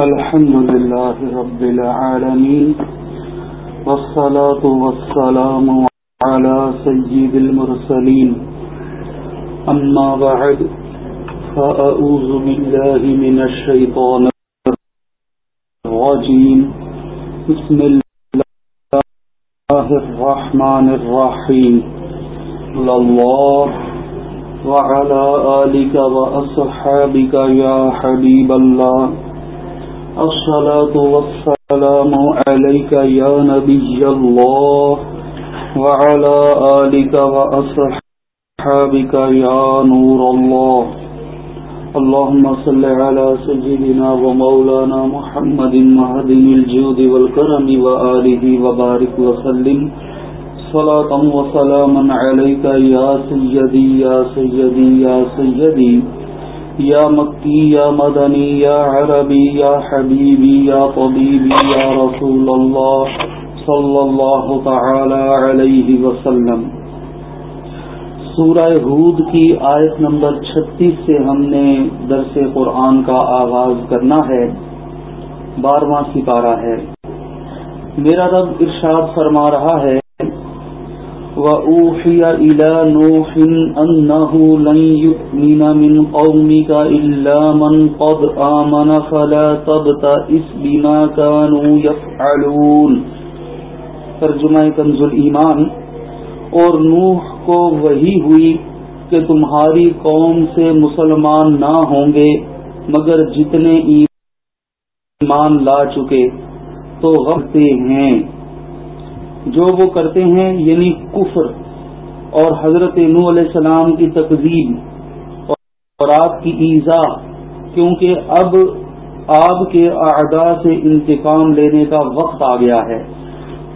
الحمد لله رب العالمين والصلاة والسلام على سيد المرسلين. أما بعد، فأعوذ بالله من الشيطان الرجيم. بسم الله الرحمن الرحيم. لله وعلى آلك وأصحابك يا حبيب الله. الصلاة والسلام عليك يا نبي الله وعلى آلك وأصحابك يا نور الله. اللهم صل على سجدنا ومولانا محمد مهدن الجود والكرم وآله وبارك وسلم. صلاة وسلاما عليك يا سيدي يا سيدي يا سيدي يا سيدي. یا مکی یا مدنی یا عربی یا حبیبی یا طبیبی یا رسول اللہ صلی اللہ تعالی علیہ وسلم۔ سورہ ہود کی آیت نمبر چھتیس سے ہم نے درس قرآن کا آغاز کرنا ہے۔ بارواں سپارہ ہے۔ میرا رب ارشاد فرما رہا ہے وَأُوحِيَ إِلَى نُوحٍ أَنَّهُ لَن يُؤْمِنَ مِنْ قَوْمِكَ إِلَّا مَنْ قَدْ آمَنَ فَلَا تَبْتَئِسْ بِمَا كَانُوا يَفْعَلُونَ ترجمہ کنز ایمان اور نوح کو وہی ہوئی کہ تمہاری قوم سے مسلمان نہ ہوں گے، مگر جتنے ایمان لا چکے تو غمتے ہیں۔ جو وہ کرتے ہیں یعنی کفر اور حضرت نو علیہ السلام کی تقزیب اور آپ کی ایزا کیونکہ اب آپ کے اعدا سے انتقام لینے کا وقت آ گیا ہے۔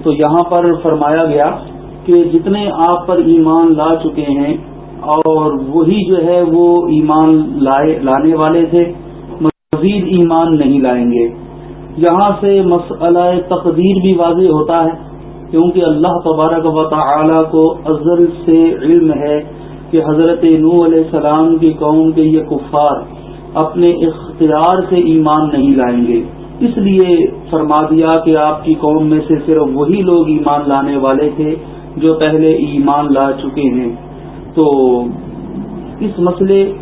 تو یہاں پر فرمایا گیا کہ جتنے آپ پر ایمان لا چکے ہیں، اور وہی جو ہے وہ ایمان لائے، لانے والے تھے، مزید ایمان نہیں لائیں گے۔ یہاں سے مسئلہ تقدیر بھی واضح ہوتا ہے۔ کیونکہ اللہ تبارک و تعالی کو ازل سے علم ہے کہ حضرت نو علیہ السلام کی قوم کے یہ کفار اپنے اختیار سے ایمان نہیں لائیں گے۔ اس لیے فرما دیا کہ آپ کی قوم میں سے صرف وہی لوگ ایمان لانے والے تھے جو پہلے ایمان لا چکے ہیں۔ تو اس مسئلے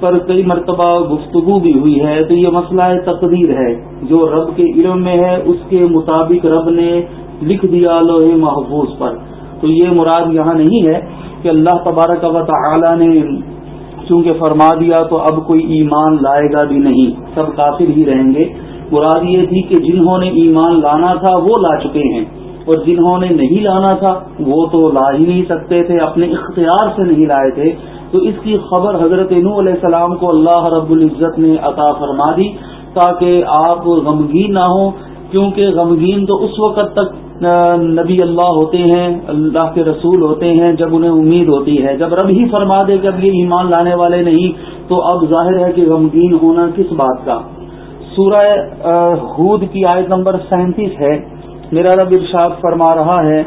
پر کئی مرتبہ گفتگو بھی ہوئی ہے۔ تو یہ مسئلہ تقدیر ہے۔ جو رب کے علم میں ہے، اس کے مطابق رب نے لکھ دیا لوہے محفوظ پر۔ تو یہ مراد یہاں نہیں ہے کہ اللہ تبارک و تعالی نے چونکہ فرما دیا تو اب کوئی ایمان لائے گا بھی نہیں، سب کافر ہی رہیں گے۔ مراد یہ تھی کہ جنہوں نے ایمان لانا تھا وہ لا چکے ہیں، اور جنہوں نے نہیں لانا تھا وہ تو لا ہی نہیں سکتے تھے، اپنے اختیار سے نہیں لائے تھے۔ تو اس کی خبر حضرت نو علیہ السلام کو اللہ رب العزت نے عطا فرما دی تاکہ آپ غمگین نہ ہوں، کیونکہ غمگین تو اس وقت تک نبی اللہ ہوتے ہیں، اللہ کے رسول ہوتے ہیں، جب انہیں امید ہوتی ہے، جب رب ہی فرما دے جب یہ ایمان لانے والے نہیں، تو اب ظاہر ہے کہ غمگین ہونا کس بات کا؟ سورہ ہود کی آیت نمبر سینتیس ہے۔ میرا رب ارشاد فرما رہا ہے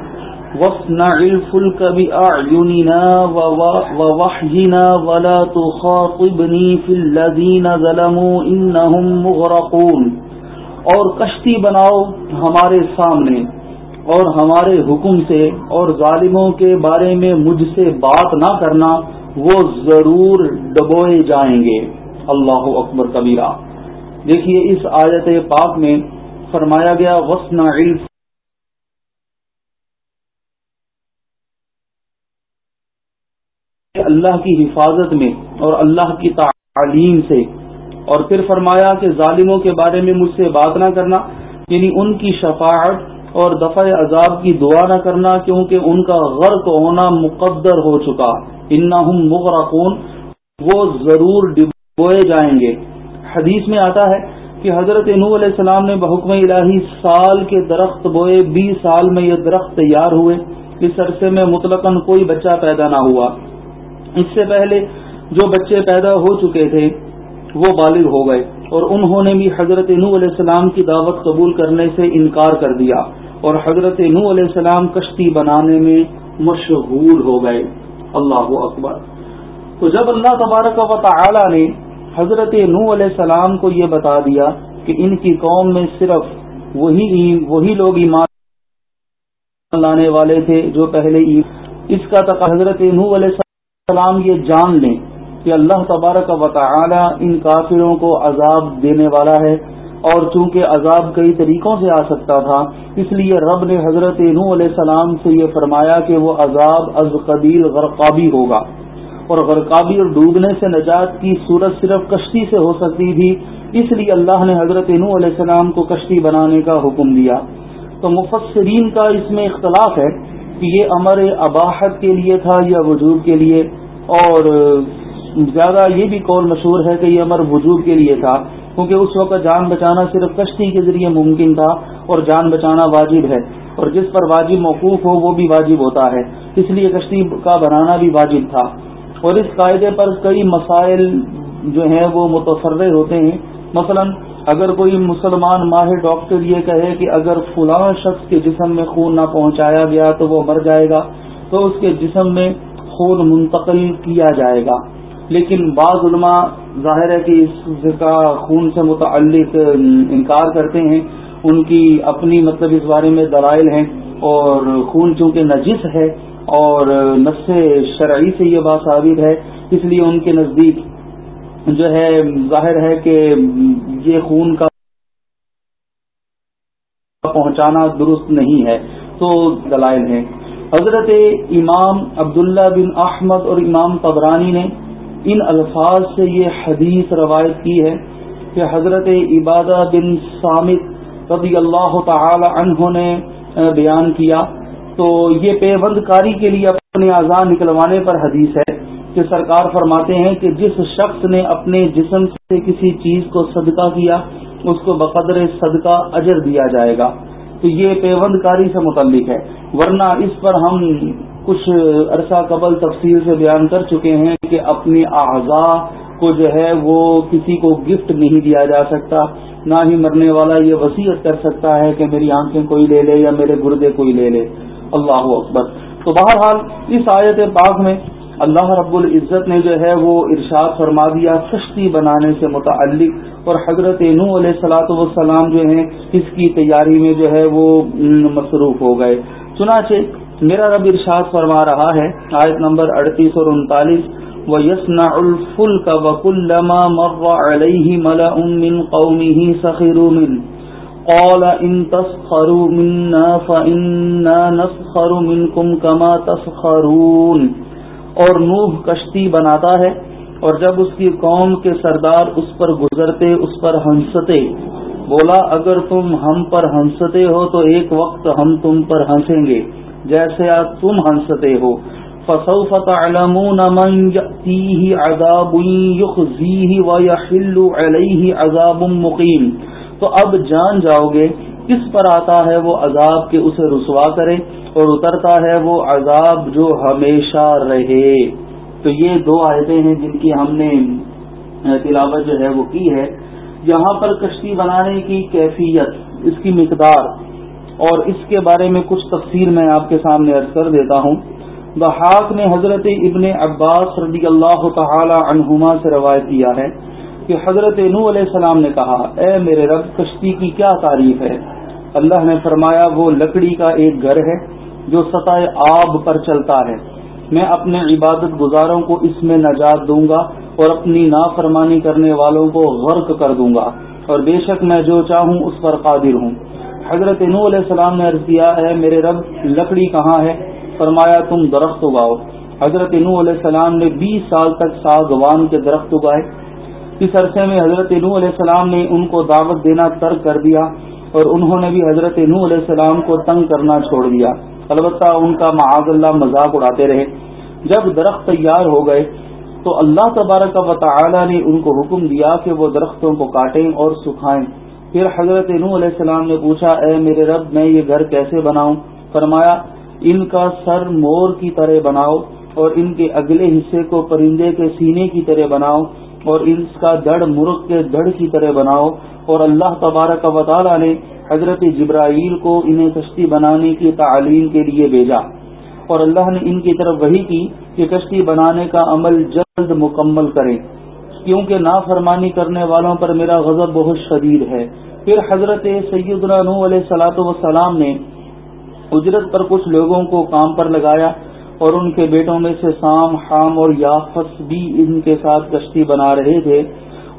اور کشتی بناؤ ہمارے سامنے۔ اور ہمارے حکم سے اور ظالموں کے بارے میں مجھ سے بات نہ کرنا، وہ ضرور ڈبوئے جائیں گے۔ اللہ اکبر کبیرہ۔ دیکھیے، اس آیت پاک میں فرمایا گیا وسن علم اللہ کی حفاظت میں اور اللہ کی تعلیم سے۔ اور پھر فرمایا کہ ظالموں کے بارے میں مجھ سے بات نہ کرنا یعنی ان کی شفاعت اور دفع عذاب کی دعا نہ کرنا کیونکہ ان کا غرق ہونا مقدر ہو چکا۔ انا مغرقون، وہ ضرور ڈبوئے جائیں گے۔ حدیث میں آتا ہے کہ حضرت نو علیہ السلام نے بحکم الہی سال کے درخت بوئے، بیس سال میں یہ درخت تیار ہوئے۔ اس عرصے میں مطلق کوئی بچہ پیدا نہ ہوا۔ اس سے پہلے جو بچے پیدا ہو چکے تھے، وہ بالغ ہو گئے اور انہوں نے بھی حضرت نو علیہ السلام کی دعوت قبول کرنے سے انکار کر دیا۔ اور حضرت نو علیہ السلام کشتی بنانے میں مشہور ہو گئے۔ اللہ اکبر۔ تو جب اللہ تبارک و تعالی نے حضرت نو علیہ السلام کو یہ بتا دیا کہ ان کی قوم میں صرف وہی وہی لوگ ایمان لانے والے تھے جو پہلے اس کا تقا حضرت نو علیہ السلام یہ جان لیں کہ اللہ تبارک و تعالی ان کافروں کو عذاب دینے والا ہے۔ اور چونکہ عذاب کئی طریقوں سے آ سکتا تھا، اس لیے رب نے حضرت نو علیہ السلام سے یہ فرمایا کہ وہ عذاب از قبیل غرقابی ہوگا۔ اور غرقابی اور ڈوبنے سے نجات کی صورت صرف کشتی سے ہو سکتی تھی، اس لیے اللہ نے حضرت نو علیہ السلام کو کشتی بنانے کا حکم دیا۔ تو مفسرین کا اس میں اختلاف ہے کہ یہ امر اباحت کے لیے تھا یا وجوب کے لیے، اور زیادہ یہ بھی قول مشہور ہے کہ یہ امر وجوب کے لیے تھا۔ کیونکہ اس وقت جان بچانا صرف کشتی کے ذریعے ممکن تھا اور جان بچانا واجب ہے اور جس پر واجب موقوف ہو وہ بھی واجب ہوتا ہے اس لیے کشتی کا بنانا بھی واجب تھا اور اس قاعدے پر کئی مسائل جو ہیں وہ متفر ہوتے ہیں مثلا اگر کوئی مسلمان ماہر ڈاکٹر یہ کہے کہ اگر فلاں شخص کے جسم میں خون نہ پہنچایا گیا تو وہ مر جائے گا تو اس کے جسم میں خون منتقل کیا جائے گا لیکن بعض علماء ظاہر ہے کہ اس کا خون سے متعلق انکار کرتے ہیں، ان کی اپنی مطلب اس بارے میں دلائل ہیں اور خون چونکہ نجس ہے اور نس شرعی سے یہ بات ثابت ہے، اس لیے ان کے نزدیک جو ہے ظاہر ہے کہ یہ خون کا پہنچانا درست نہیں ہے۔ تو دلائل ہیں۔ حضرت امام عبداللہ بن احمد اور امام قبرانی نے ان الفاظ سے یہ حدیث روایت کی ہے کہ حضرت عبادہ بن سامد رضی اللہ تعالی عنہ نے بیان کیا تو یہ پیوند کاری کے لیے اپنے آزاد نکلوانے پر حدیث ہے کہ سرکار فرماتے ہیں کہ جس شخص نے اپنے جسم سے کسی چیز کو صدقہ کیا، اس کو بقدر صدقہ اجر دیا جائے گا۔ تو یہ پیوند کاری سے متعلق ہے۔ ورنہ اس پر ہم کچھ عرصہ قبل تفصیل سے بیان کر چکے ہیں کہ اپنے اعضاء کو جو ہے وہ کسی کو گفٹ نہیں دیا جا سکتا، نہ ہی مرنے والا یہ وسیعت کر سکتا ہے کہ میری آنکھیں کوئی لے لے یا میرے گردے کوئی لے لے۔ اللہ اکبر۔ تو بہرحال اس آیت پاک میں اللہ رب العزت نے جو ہے وہ ارشاد فرما دیا کشتی بنانے سے متعلق۔ اور حضرت نو علیہ سلاۃ والسلام جو ہیں، اس کی تیاری میں جو ہے وہ مصروف ہو گئے۔ چنانچہ میرا رب ارشاد فرما رہا ہے، آیت نمبر اڑتیس اور انتالیس وہ یسنا الفل کا وک الما مروا علیہ ملا من قومی سخیر قال ان تسخروا منا فإنا نسخر منكم كما تسخرون۔ اور نوح کشتی بناتا ہے اور جب اس کی قوم کے سردار اس پر گزرتے، اس پر ہنستے، بولا، اگر تم ہم پر ہنستے ہو تو ایک وقت ہم تم پر ہنسیں گے۔ جیسے آج تم ہنستے ہو۔ فسوف تعلمون من يأتيه عذاب يخزيه ويحل عليه عذاب مقيم۔ تو اب جان جاؤ گے، کس پر آتا ہے وہ عذاب کے اسے رسوا کرے اور اترتا ہے وہ عذاب جو ہمیشہ رہے۔ تو یہ دو آیتیں ہیں جن کی ہم نے تلاوت جو ہے وہ کی ہے۔ یہاں پر کشتی بنانے کی کیفیت، اس کی مقدار اور اس کے بارے میں کچھ تفصیل میں آپ کے سامنے عرض کر دیتا ہوں۔ بحاق نے حضرت ابن عباس رضی اللہ تعالی عنہما سے روایت کیا ہے کہ حضرت نو علیہ السلام نے کہا، اے میرے رب، کشتی کی کیا تعریف ہے؟ اللہ نے فرمایا، وہ لکڑی کا ایک گھر ہے جو سطح آب پر چلتا ہے۔ میں اپنے عبادت گزاروں کو اس میں نجات دوں گا اور اپنی نافرمانی کرنے والوں کو غرق کر دوں گا۔ اور بے شک میں جو چاہوں اس پر قادر ہوں۔ حضرت نو علیہ السلام نے عرض کیا ہے میرے رب، لکڑی کہاں ہے؟ فرمایا، تم درخت اگاؤ. حضرت نو علیہ السلام نے بیس سال تک ساگوان کے درخت اگائے۔ اس عرصے میں حضرت نو علیہ السلام نے ان کو دعوت دینا ترک کر دیا اور انہوں نے بھی حضرت نو علیہ السلام کو تنگ کرنا چھوڑ دیا۔ البتہ ان کا معاذ اللہ مذاق اڑاتے رہے۔ جب درخت تیار ہو گئے تو اللہ تبارک و تعالی نے ان کو حکم دیا کہ وہ درختوں کو کاٹیں اور سکھائیں۔ پھر حضرت نو علیہ السلام نے پوچھا، اے میرے رب، میں یہ گھر کیسے بناؤں؟ فرمایا، ان کا سر مور کی طرح بناؤ اور ان کے اگلے حصے کو پرندے کے سینے کی طرح بناؤ اور اس کا دڑ مرغ کے دڑ کی طرح بناؤ۔ اور اللہ تبارک و تعالی نے حضرت جبرائیل کو انہیں کشتی بنانے کی تعلیم کے لیے بھیجا۔ اور اللہ نے ان کی طرف وہی کی کہ کشتی بنانے کا عمل جلد مکمل کریں۔ کیونکہ نافرمانی کرنے والوں پر میرا غضب بہت شدید ہے۔ پھر حضرت سیدنا نو علیہ سلاۃ وسلام نے اجرت پر کچھ لوگوں کو کام پر لگایا اور ان کے بیٹوں میں سے سام، حام اور یافس بھی ان کے ساتھ کشتی بنا رہے تھے۔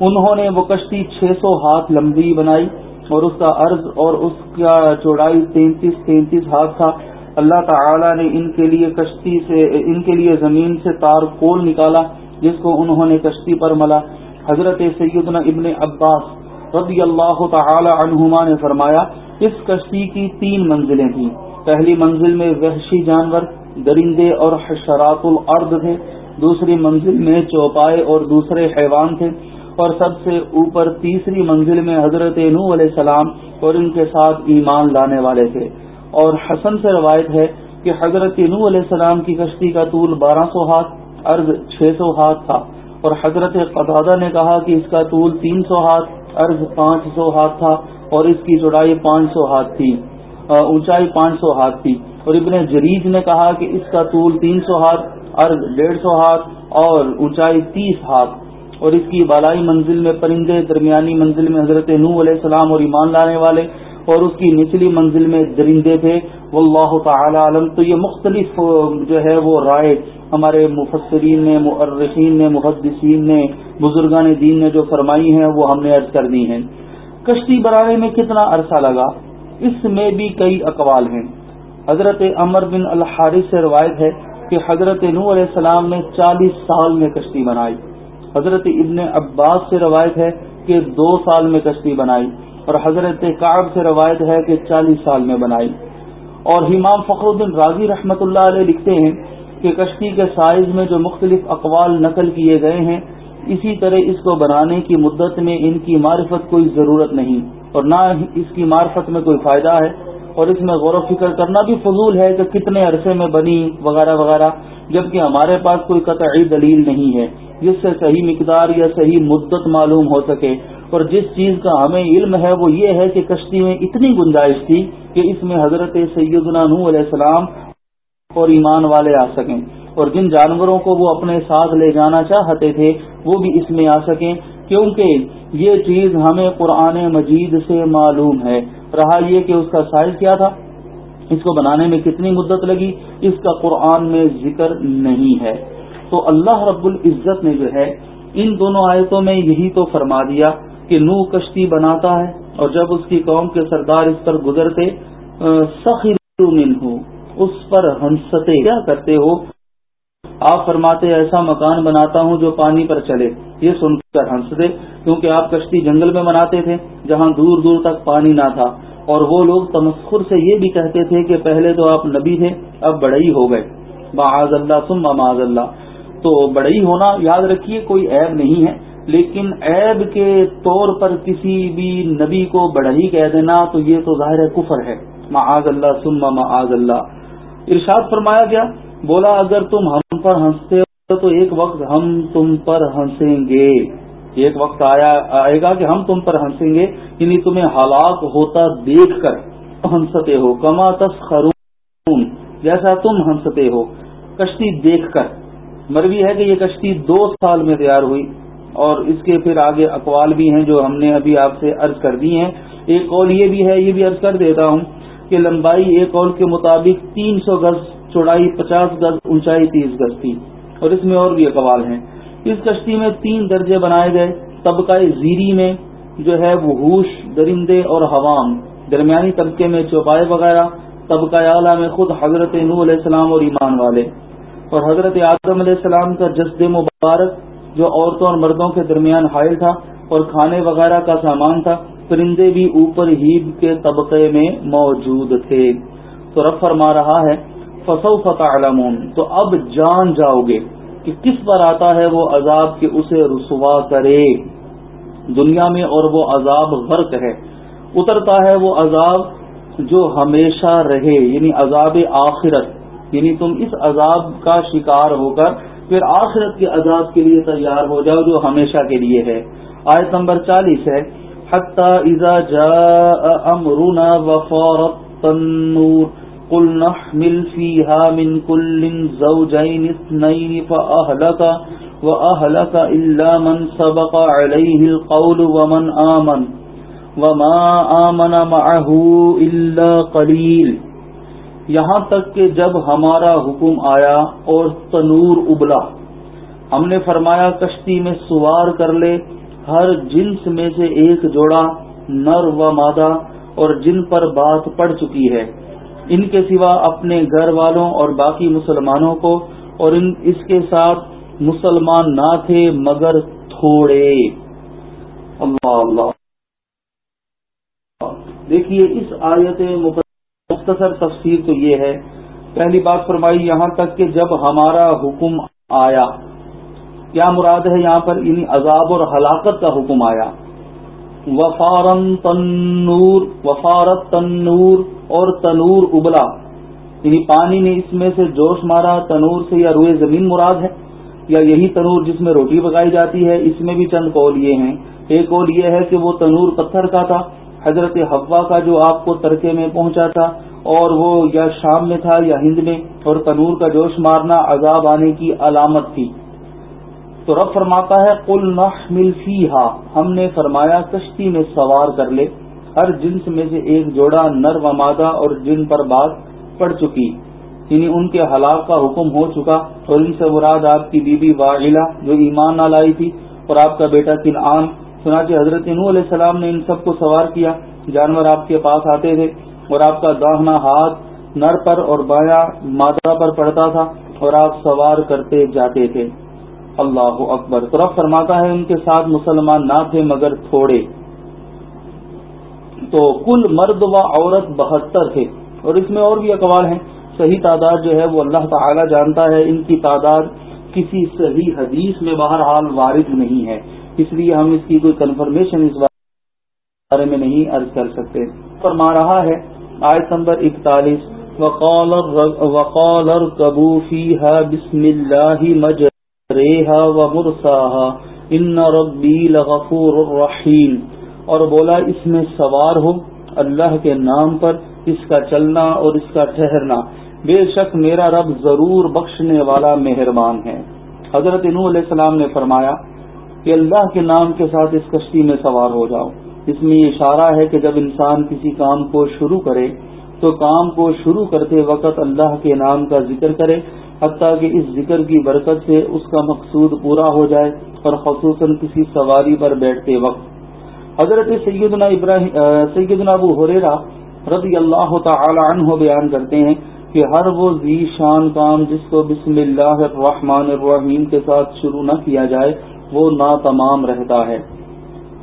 انہوں نے وہ کشتی چھ سو ہاتھ لمبی بنائی اور اس کا عرض اور اس کا چوڑائی تینتیس تینتیس ہاتھ تھا۔ اللہ تعالی نے ان کے لیے کشتی سے، ان کے لیے زمین سے تار کول نکالا۔ جس کو انہوں نے کشتی پر ملا۔ حضرت سیدنا ابن عباس رضی اللہ تعالی عنہما نے فرمایا، اس کشتی کی تین منزلیں تھیں۔ پہلی منزل میں وحشی جانور، درندے اور حشرات الارض تھے۔ دوسری منزل میں چوپائے اور دوسرے حیوان تھے۔ اور سب سے اوپر تیسری منزل میں حضرت نو علیہ السلام اور ان کے ساتھ ایمان لانے والے تھے۔ اور حسن سے روایت ہے کہ حضرت نو علیہ السلام کی کشتی کا طول بارہ سو ہاتھ عرض چھ سو ہاتھ تھا۔ اور حضرت قطادہ نے کہا کہ اس کا طول تین سو ہاتھ، عرض پانچ سو ہاتھ تھا اور اس کی چوڑائی پانچ سو ہاتھ تھی اونچائی پانچ سو ہاتھ تھی۔ اور ابن جریج نے کہا کہ اس کا طول تین سو ہاتھ، عرض ڈیڑھ سو ہاتھ اور اونچائی تیس ہاتھ۔ اور اس کی بالائی منزل میں پرندے، درمیانی منزل میں حضرت نو علیہ السلام اور ایمان لانے والے اور اس کی نچلی منزل میں درندے تھے۔ واللہ تعالی علم تو یہ مختلف جو ہے وہ رائے ہمارے مفسرین نے مرحین نے، محدثین نے، بزرگان دین نے جو فرمائی ہیں، وہ ہم نے عرض کر دی ہیں۔ کشتی بنانے میں کتنا عرصہ لگا؟ اس میں بھی کئی اقوال ہیں۔ حضرت عمر بن الحارث سے روایت ہے کہ حضرت نو علیہ السلام نے چالیس سال میں کشتی بنائی۔ حضرت ابن عباس سے روایت ہے کہ دو سال میں کشتی بنائی۔ اور حضرت کعب سے روایت ہے کہ چالیس سال میں بنائی۔ اور امام فخر الدین راضی رحمت اللہ علیہ لکھتے ہیں کہ کشتی کے سائز میں جو مختلف اقوال نقل کیے گئے ہیں، اسی طرح اس کو بنانے کی مدت میں ان کی معرفت کوئی ضرورت نہیں، اور نہ اس کی معرفت میں کوئی فائدہ ہے۔ اور اس میں غور و فکر کرنا بھی فضول ہے کہ کتنے عرصے میں بنی، وغیرہ وغیرہ، جبکہ ہمارے پاس کوئی قطعی دلیل نہیں ہے۔ جس سے صحیح مقدار یا صحیح مدت معلوم ہو سکے۔ اور جس چیز کا ہمیں علم ہے، وہ یہ ہے کہ کشتی میں اتنی گنجائش تھی کہ اس میں حضرت سیدنا نو علیہ السلام اور ایمان والے آ سکیں۔ اور جن جانوروں کو وہ اپنے ساتھ لے جانا چاہتے تھے، وہ بھی اس میں آ سکیں۔ کیونکہ یہ چیز ہمیں قرآن مجید سے معلوم ہے۔ رہا یہ کہ اس کا سائز کیا تھا؟ اس کو بنانے میں کتنی مدت لگی؟ اس کا قرآن میں ذکر نہیں ہے۔ تو اللہ رب العزت نے جو ہے، ان دونوں آیتوں میں یہی تو فرما دیا کہ نو کشتی بناتا ہے اور جب اس کی قوم کے سردار اس پر گزرتے سخیر اس پر ہنستے کیا کرتے ہو؟ آپ فرماتے ایسا مکان بناتا ہوں جو پانی پر چلے۔ یہ سن کر ہنستے، کیونکہ آپ کشتی جنگل میں بناتے تھے، جہاں دور دور تک پانی نہ تھا۔ اور وہ لوگ تمسخر سے یہ بھی کہتے تھے کہ پہلے تو آپ نبی تھے، اب بڑے ہو گئے۔ معاذ اللہ سم معاذ اللہ۔ تو بڑے ہونا، یاد رکھیے، کوئی عیب نہیں ہے۔ لیکن عیب کے طور پر کسی بھی نبی کو بڑھئی کہہ دینا، تو یہ تو ظاہر کفر ہے۔ معاذ اللہ سم معاذ اللہ۔ ارشاد فرمایا گیا، بولا، اگر تم ہم پر ہنستے ہو تو ایک وقت ہم تم پر ہنسیں گے۔ ایک وقت آیا، آئے گا کہ ہم تم پر ہنسیں گے یعنی تمہیں ہلاک ہوتا دیکھ کر۔ ہنستے ہو، کما خرون جیسا تم ہنستے ہو۔ کشتی دیکھ کر۔ مروی ہے کہ یہ کشتی دو سال میں تیار ہوئی۔ اور اس کے پھر آگے اقوال بھی ہیں جو ہم نے ابھی آپ سے عرض کر دی ہیں۔ ایک قول یہ بھی ہے، یہ بھی عرض کر دیتا ہوں کہ لمبائی ایک قول کے مطابق تین سو گز، چوڑائی پچاس گز، اونچائی تیس گز تھی۔ اور اس میں اور بھی اقوال ہیں۔ اس کشتی میں تین درجے بنائے گئے۔ طبقہ زیری میں جو ہے وہ ہوش، درندے اور حوام۔ درمیانی طبقے میں چوپائے وغیرہ۔ طبقہ اعلیٰ میں خود حضرت نو علیہ السلام اور ایمان والے۔ اور حضرت اعظم علیہ السلام کا جسد مبارک، جو عورتوں اور مردوں کے درمیان حائل تھا اور کھانے وغیرہ کا سامان تھا۔ پرندے بھی اوپر ہیب کے طبقے میں موجود تھے۔ تو رب فرما رہا ہے فصو فتح تو اب جان جاؤ گے کہ کس پر آتا ہے وہ عذاب کہ اسے رسوا کرے۔ دنیا میں اور وہ عذاب غرق ہے۔ اترتا ہے وہ عذاب جو ہمیشہ رہے یعنی عذاب آخرت۔ یعنی تم اس عذاب کا شکار ہو کر پھر آخرت کے عذاب کے لیے تیار ہو جاؤ جو ہمیشہ کے لیے ہے۔ آیت نمبر چالیس ہے ازا جا امرونا وفورت تنور قل نحمل فيها من كل زوجين اثنين فأهلك وأهلك إلا من سبق عليه القول ومن آمن. وما آمن معه إلا قليل. یہاں تک کہ جب ہمارا حکم آیا اور تنور ابلا، ہم نے فرمایا کشتی میں سوار کر لے ہر جنس میں سے ایک جوڑا، نر و مادہ اور جن پر بات پڑ چکی ہے۔ ان کے سوا اپنے گھر والوں اور باقی مسلمانوں کو اور ان، اس کے ساتھ مسلمان نہ تھے مگر تھوڑے۔ اللہ اللہ۔ دیکھیے، اس آیت مختصر تفسیر تو یہ ہے۔ پہلی بات فرمائی یہاں تک کہ جب ہمارا حکم آیا کیا مراد ہے یہاں پر؟ یعنی عذاب اور ہلاکت کا حکم آیا۔ وفارن تنور، وفارت تنور اور تنور ابلا۔ یعنی پانی نے اس میں سے جوش مارا، تنور سے یا روئے زمین مراد ہے، یا یہی تنور جس میں روٹی پکائی جاتی ہے، اس میں بھی چند قول یہ ہیں۔ ایک قول یہ ہے کہ وہ تنور پتھر کا تھا، حضرت حوا کا جو آپ کو ترکے میں پہنچا تھا، اور وہ یا شام میں تھا یا ہند میں، اور تنور کا جوش مارنا عذاب آنے کی علامت تھی۔ تو رب فرماتا ہے کل نحمل فیہا ہم نے فرمایا، کشتی میں سوار کر لے۔ ہر جنس میں سے ایک جوڑا نر و مادہ اور جن پر بات پڑ چکی۔ یعنی ان کے ہلاک کا حکم ہو چکا۔ اور ان سے مراد آپ کی بیوی واغلہ جو ایمان نہ لائی تھی اور آپ کا بیٹا کنعان۔ سنانچہ حضرت نو علیہ السلام نے ان سب کو سوار کیا۔ جانور آپ کے پاس آتے تھے اور آپ کا داہنا ہاتھ نر پر اور بایا مادہ پر پڑتا تھا اور آپ سوار کرتے جاتے تھے۔ اللہ اکبر۔ تو رب فرماتا ہے ان کے ساتھ مسلمان نہ تھے مگر تھوڑے۔ تو کل مرد و عورت بہتر تھے۔ اور اس میں اور بھی اقوال ہیں۔ صحیح تعداد جو ہے وہ اللہ تعالی جانتا ہے۔ ان کی تعداد کسی صحیح حدیث میں بہرحال وارد نہیں ہے۔ اس لیے ہم اس کی کوئی کنفرمیشن اس بارے میں نہیں عرض کر سکتے۔ فرما رہا ہے آیت نمبر اکتالیس، وقال وقال بسم اللہ مجر ریحا و مرساہا ان ربی لغفور الرحیم۔ اور بولا، اس میں سوار ہو اللہ کے نام پر، اس کا چلنا اور اس کا ٹھہرنا۔ بے شک میرا رب ضرور بخشنے والا مہربان ہے۔ حضرت نو علیہ السلام نے فرمایا کہ اللہ کے نام کے ساتھ اس کشتی میں سوار ہو جاؤ۔ اس میں یہ اشارہ ہے کہ جب انسان کسی کام کو شروع کرے، تو کام کو شروع کرتے وقت اللہ کے نام کا ذکر کرے۔ حتیٰ کہ اس ذکر کی برکت سے اس کا مقصود پورا ہو جائے اور خصوصاً کسی سواری پر بیٹھتے وقت۔ حضرت سیدنا ابراہیم سیدنا ابو حریرا رضی اللہ تعالی عنہ بیان کرتے ہیں کہ ہر وہ ذی شان کام جس کو بسم اللہ الرحمن الرحیم کے ساتھ شروع نہ کیا جائے، وہ نا تمام رہتا ہے۔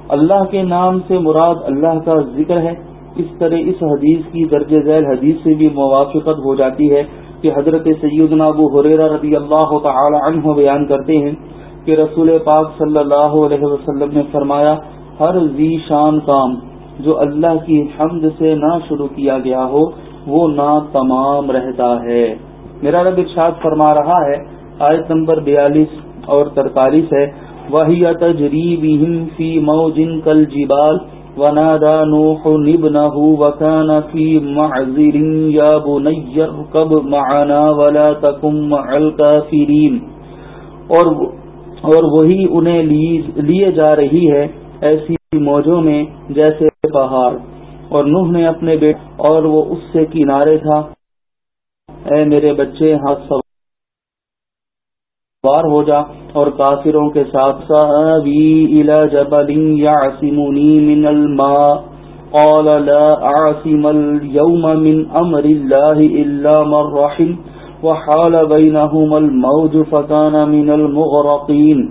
اللہ کے نام سے مراد اللہ کا ذکر ہے۔ اس طرح اس حدیث کی درج ذیل حدیث سے بھی موافقت ہو جاتی ہے۔ کہ حضرت سیدنا ابو حریرہ رضی اللہ تعالی عنہ بیان کرتے ہیں کہ رسول پاک صلی اللہ علیہ وسلم نے فرمایا، ہر ذی شان کام جو اللہ کی حمد سے نہ شروع کیا گیا ہو، وہ نہ تمام رہتا ہے۔ میرا رب ارشاد فرما رہا ہے، آیت نمبر بیالیس اور ترتالیس ہے وہی تجریب فی موجن کل جبال ونادى نوح ابنه وكان في معذر، يا بني اركب معنا ولا تكن مع الكافرين اور اور وہی انہیں لیے جا رہی ہے ایسی موجوں میں جیسے پہاڑ۔ اور نوح نے اپنے بیٹ اور وہ اس سے کنارے تھا، اے میرے بچے، ہاتھ سوار بار ہو جا اور کافروں کے ساتھ ساوی الى جبل يعصمني من الماء، قال لا اعصم اليوم من امر الله الا من رحم، وحال بينهما الموج فكان من المغرقين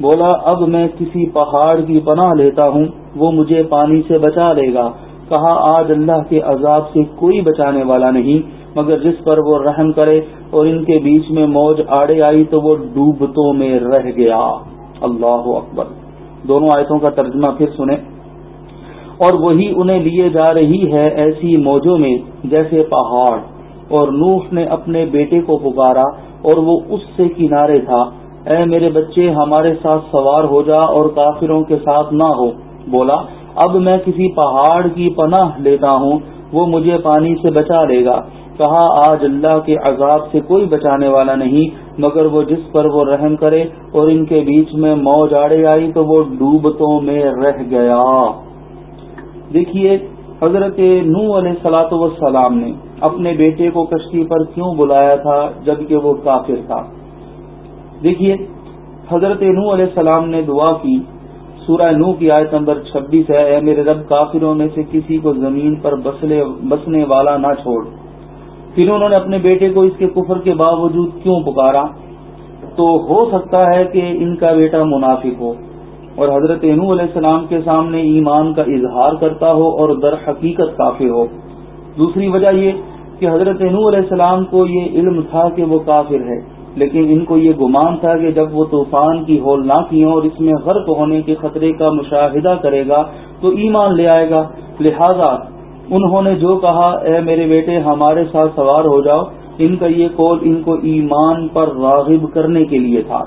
بولا، اب میں کسی پہاڑ کی پناہ لیتا ہوں، وہ مجھے پانی سے بچا لے گا۔ کہا، آج اللہ کے عذاب سے کوئی بچانے والا نہیں۔ مگر جس پر وہ رحم کرے اور ان کے بیچ میں موج آڑے آئی تو وہ ڈوبتوں میں رہ گیا۔ اللہ اکبر۔ دونوں آیتوں کا ترجمہ پھر سنیں۔ اور وہی انہیں لیے جا رہی ہے ایسی موجوں میں جیسے پہاڑ۔ اور نوح نے اپنے بیٹے کو پکارا اور وہ اس سے کنارے تھا۔ اے میرے بچے، ہمارے ساتھ سوار ہو جا اور کافروں کے ساتھ نہ ہو۔ بولا، اب میں کسی پہاڑ کی پناہ لیتا ہوں، وہ مجھے پانی سے بچا لے گا۔ کہا، آج اللہ کے عذاب سے کوئی بچانے والا نہیں، مگر وہ جس پر وہ رحم کرے اور ان کے بیچ میں موج آڑے آئی تو وہ ڈوبتوں میں رہ گیا۔ دیکھیے، حضرت نو علیہ سلاۃ وسلام نے اپنے بیٹے کو کشتی پر کیوں بلایا تھا جبکہ وہ کافر تھا؟ دیکھیے، حضرت نو علیہ السلام نے دعا کی۔ سورہ نو کی آیت نمبر چھبیس ہے، اے میرے رب، کافروں میں سے کسی کو زمین پر بسنے والا نہ چھوڑ۔ پھر انہوں نے اپنے بیٹے کو اس کے کفر کے باوجود کیوں پکارا؟ تو ہو سکتا ہے کہ ان کا بیٹا منافق ہو اور حضرت نو علیہ السلام کے سامنے ایمان کا اظہار کرتا ہو اور در حقیقت کافر ہو۔ دوسری وجہ یہ کہ حضرت نو علیہ السلام کو یہ علم تھا کہ وہ کافر ہے، لیکن ان کو یہ گمان تھا کہ جب وہ طوفان کی ہول نہ کی اور اس میں غرق ہونے کے خطرے کا مشاہدہ کرے گا تو ایمان لے آئے گا۔ لہذا انہوں نے جو کہا، اے میرے بیٹے، ہمارے ساتھ سوار ہو جاؤ۔ ان کا یہ قول ان کو ایمان پر راغب کرنے کے لیے تھا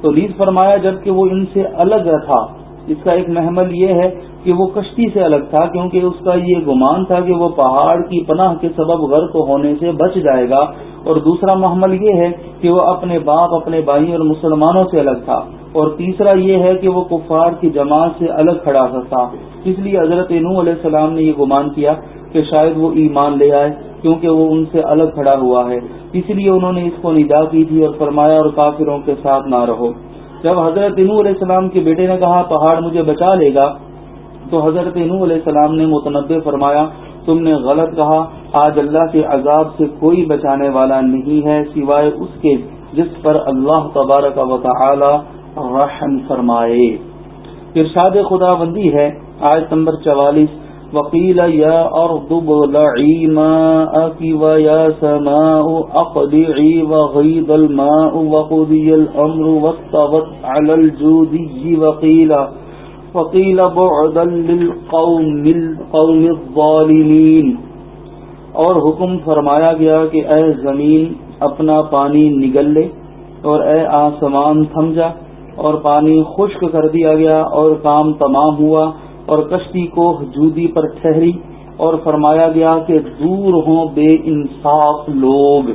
تو نیز فرمایا، جبکہ وہ ان سے الگ تھا اس کا ایک محمل یہ ہے کہ وہ کشتی سے الگ تھا، کیونکہ اس کا یہ گمان تھا کہ وہ پہاڑ کی پناہ کے سبب غرق ہونے سے بچ جائے گا۔ اور دوسرا محمل یہ ہے کہ وہ اپنے باپ، اپنے بھائی اور مسلمانوں سے الگ تھا۔ اور تیسرا یہ ہے کہ وہ کفار کی جماعت سے الگ کھڑا تھا۔ اس لیے حضرت نو علیہ السلام نے یہ گمان کیا کہ شاید وہ ایمان لے آئے، کیونکہ وہ ان سے الگ کھڑا ہوا ہے۔ اس لیے انہوں نے اس کو ندا کی تھی اور فرمایا اور کافروں کے ساتھ نہ رہو۔ جب حضرت نو علیہ السلام کے بیٹے نے کہا پہاڑ مجھے بچا لے گا، تو حضرت نو علیہ السلام نے متنوع فرمایا، تم نے غلط کہا، آج اللہ کے عذاب سے کوئی بچانے والا نہیں ہے سوائے اس کے جس پر اللہ تبارک و تعالی رحم فرمائے۔ ارشاد خدا بندی ہے آج نمبر چوالیس وکیل یا اور وقیلا فقیل بعدا للقوم القوم الظالمین. اور حکم فرمایا گیا کہ اے زمین اپنا پانی نگل لے اور اے آسمان تھم جا اور پانی خشک کر دیا گیا اور کام تمام ہوا اور کشتی کو جودی پر ٹھہری اور فرمایا گیا کہ دور ہوں بے انصاف لوگ۔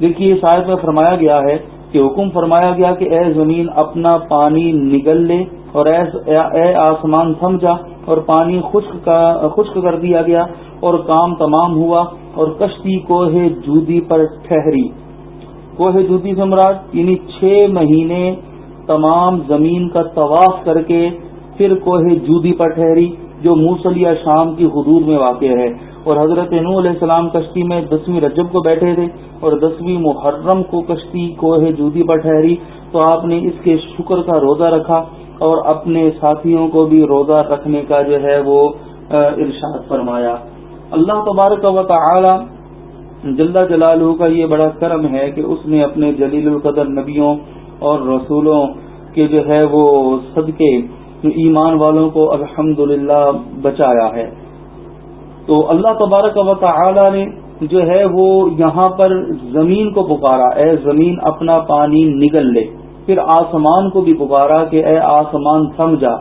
دیکھیے شاید میں فرمایا گیا ہے کہ حکم فرمایا گیا کہ اے زمین، اپنا پانی نگل لے اور اے آسمان تھم جا اور پانی خشک خشک کر دیا گیا اور کام تمام ہوا اور کشتی کوہ جودی پر ٹھہری۔ کوہ جودی سے مراد یعنی چھ مہینے تمام زمین کا طواف کر کے پھر کوہ جودی پر ٹھہری، جو موسلیہ شام کی حدود میں واقع ہے۔ اور حضرت نو علیہ السلام کشتی میں دسویں رجب کو بیٹھے تھے۔ اور دسویں محرم کو کشتی کوہ جودی پر ٹھہری۔ تو آپ نے اس کے شکر کا روزہ رکھا اور اپنے ساتھیوں کو بھی روزہ رکھنے کا جو ہے وہ ارشاد فرمایا۔ اللہ تبارک و تعالی جلدہ جلالہ کا یہ بڑا کرم ہے کہ اس نے اپنے جلیل القدر نبیوں اور رسولوں کے جو ہے وہ صدقے ایمان والوں کو الحمد بچایا ہے۔ تو اللہ تبارک و تعالی نے جو ہے وہ یہاں پر زمین کو پکارا۔ اے زمین اپنا پانی نگل لے۔ پھر آسمان کو بھی پکارا کہ اے آسمان تھم جا۔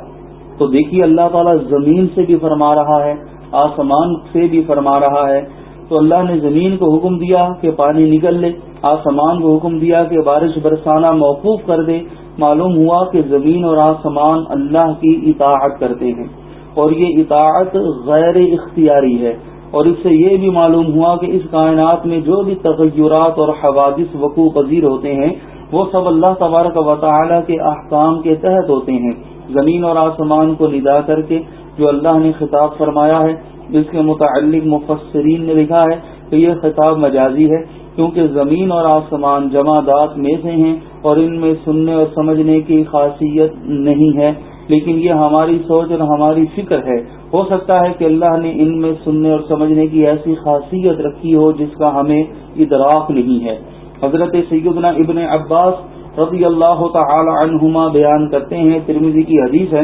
تو دیکھیے اللہ تعالیٰ زمین سے بھی فرما رہا ہے، آسمان سے بھی فرما رہا ہے۔ تو اللہ نے زمین کو حکم دیا کہ پانی نکل لے، آسمان کو حکم دیا کہ بارش برسانہ موقوف کر دے۔ معلوم ہوا کہ زمین اور آسمان اللہ کی اطاعت کرتے ہیں اور یہ اطاعت غیر اختیاری ہے اور اس سے یہ بھی معلوم ہوا کہ اس کائنات میں جو بھی تغیرات اور حوادث وقوع پذیر ہوتے ہیں، وہ سب اللہ تبارک و تعالی کے احکام کے تحت ہوتے ہیں۔ زمین اور آسمان کو ندا کر کے جو اللہ نے خطاب فرمایا ہے، جس کے متعلق مفسرین نے لکھا ہے کہ یہ خطاب مجازی ہے۔ کیونکہ زمین اور آسمان جمادات میں سے ہیں اور ان میں سننے اور سمجھنے کی خاصیت نہیں ہے، لیکن یہ ہماری سوچ اور ہماری فکر ہے۔ ہو سکتا ہے کہ اللہ نے ان میں سننے اور سمجھنے کی ایسی خاصیت رکھی ہو جس کا ہمیں ادراک نہیں ہے۔ حضرت سیدنا ابن عباس رضی اللہ تعالی عنہما بیان کرتے ہیں ترمیزی کی حدیث ہے